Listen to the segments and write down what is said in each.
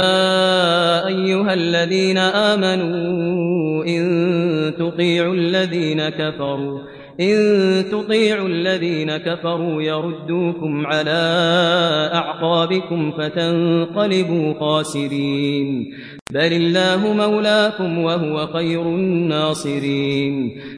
أيها الذين آمنوا إن تطيعوا الذين كفروا إن تطيعوا الذين كفروا يردوكم على أعقابكم فتنقلبوا خاسرين. بل الله مولاكم وهو خير الناصرين.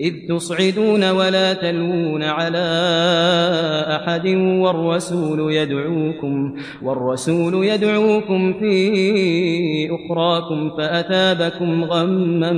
إذ تصعدون ولا تلوون على أحد والرسول يدعوكم والرسول يدعوكم في أخراكم فأتابكم غما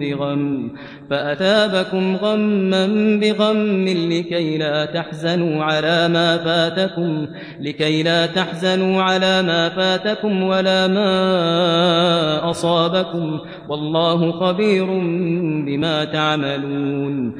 بغم فأتابكم غما بغم لكي لا تحزنوا على ما فاتكم لكي لا تحزنوا على ما فاتكم ولا ما أصابكم والله خبير بما تعملون